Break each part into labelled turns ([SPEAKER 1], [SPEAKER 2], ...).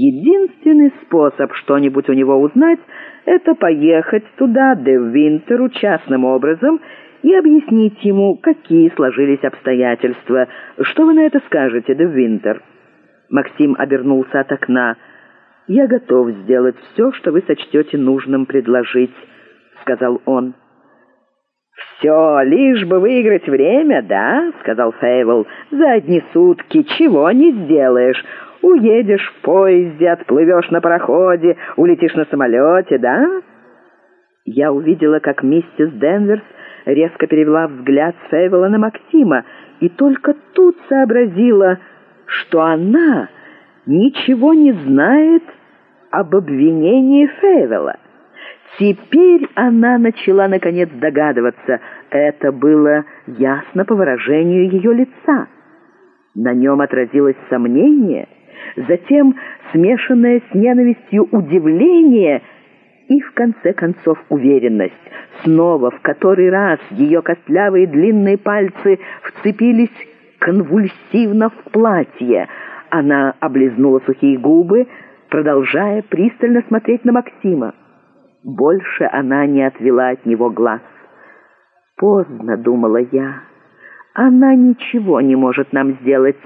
[SPEAKER 1] Единственный способ что-нибудь у него узнать — это поехать туда, де Винтеру, частным образом, и объяснить ему, какие сложились обстоятельства. Что вы на это скажете, де Винтер?» Максим обернулся от окна. «Я готов сделать все, что вы сочтете нужным предложить», — сказал он.
[SPEAKER 2] «Все, лишь бы выиграть время, да?» — сказал Фейвел. «За одни сутки чего не сделаешь. Уедешь в поезде, отплывешь на пароходе, улетишь на самолете, да?»
[SPEAKER 1] Я увидела, как миссис Денверс резко перевела взгляд Фейвела на Максима, и только тут сообразила, что она ничего не знает об обвинении Фейвела. Теперь она начала, наконец, догадываться. Это было ясно по выражению ее лица. На нем отразилось сомнение, затем смешанное с ненавистью удивление и, в конце концов, уверенность. Снова, в который раз, ее костлявые длинные пальцы вцепились конвульсивно в платье. Она облизнула сухие губы, продолжая пристально смотреть на Максима. Больше она не отвела от него глаз. «Поздно», — думала я. «Она ничего не может нам сделать.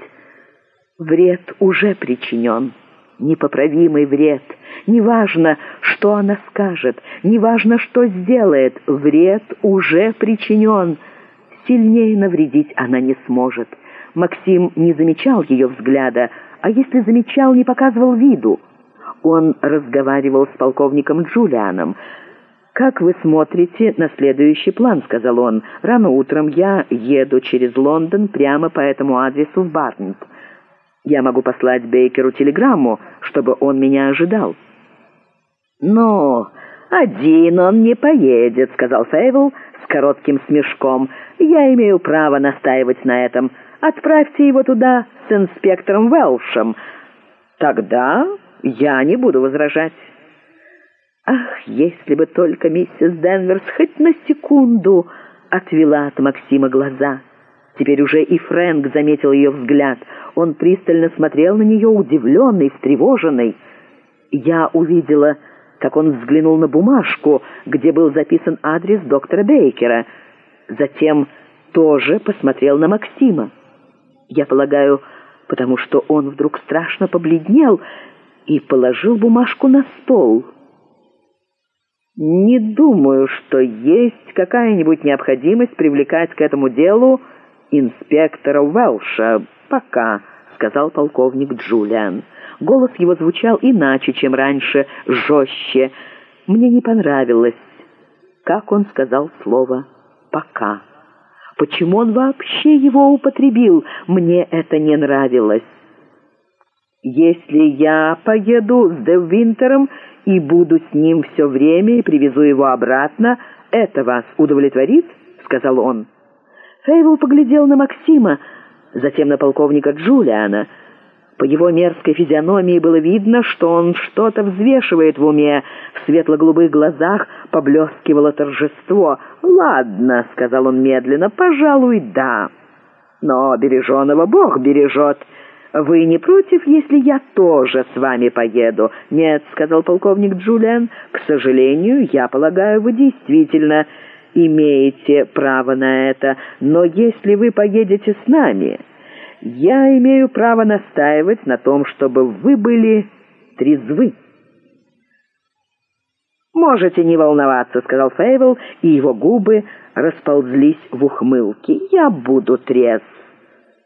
[SPEAKER 1] Вред уже причинен, непоправимый вред. Неважно, что она скажет, неважно, что сделает, вред уже причинен. Сильнее навредить она не сможет». Максим не замечал ее взгляда, а если замечал, не показывал виду. Он разговаривал с полковником Джулианом. «Как вы смотрите на следующий план?» — сказал он. «Рано утром я еду через Лондон прямо по этому адресу в Барнт. Я могу послать Бейкеру телеграмму, чтобы он меня ожидал».
[SPEAKER 2] «Ну, один он не поедет», — сказал Фейвел с коротким смешком. «Я имею право настаивать на этом. Отправьте его туда с инспектором Велшем. Тогда я не буду возражать.
[SPEAKER 1] Ах, если бы только миссис Денверс хоть на секунду отвела от Максима глаза. Теперь уже и Фрэнк заметил ее взгляд. Он пристально смотрел на нее, удивленный, встревоженный. Я увидела, как он взглянул на бумажку, где был записан адрес доктора Бейкера. Затем тоже посмотрел на Максима. Я полагаю, потому что он вдруг страшно побледнел и положил бумажку на стол. «Не думаю, что есть какая-нибудь необходимость привлекать к этому делу инспектора Уэлша. Пока», — сказал полковник Джулиан. Голос его звучал иначе, чем раньше, жестче. Мне не понравилось, как он сказал слово «пока». Почему он вообще его употребил? Мне это не нравилось. Если я поеду с Де Винтером и буду с ним все время и привезу его обратно, это вас удовлетворит?» — сказал он. Фейвел поглядел на Максима, затем на полковника Джулиана. По его мерзкой физиономии было видно, что он что-то взвешивает в уме. В светло-голубых глазах поблескивало торжество. «Ладно», — сказал он медленно, — «пожалуй, да. Но береженого Бог бережет». «Вы не против, если я тоже с вами поеду?» «Нет», — сказал полковник Джулиан, — «к сожалению, я полагаю, вы действительно имеете право на это, но если вы поедете с нами, я имею право настаивать на том, чтобы вы были трезвы». «Можете не волноваться», — сказал Фейвел, и его губы расползлись в ухмылке. «Я буду трезв».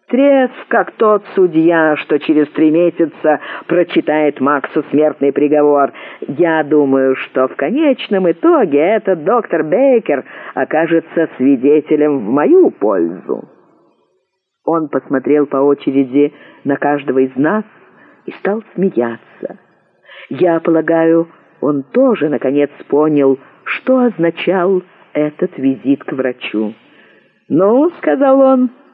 [SPEAKER 1] Трезв, как тот судья, что через три месяца прочитает Максу смертный приговор. Я думаю, что в конечном итоге этот доктор Бейкер окажется свидетелем в мою пользу. Он посмотрел по очереди на каждого из нас и стал смеяться. Я полагаю, он тоже, наконец, понял, что означал этот визит к врачу. «Ну, — сказал он, —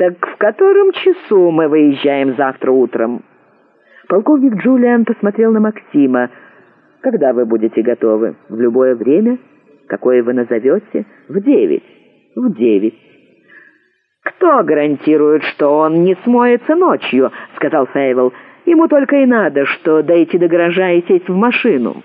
[SPEAKER 1] «Так в котором часу мы выезжаем завтра утром?» Полковник Джулиан посмотрел на Максима. «Когда вы будете готовы? В любое время? Какое вы назовете? В девять. В девять». «Кто гарантирует, что он не смоется ночью?» — сказал Фейвел.
[SPEAKER 2] Ему только и надо, что дойти до гаража и сесть в машину».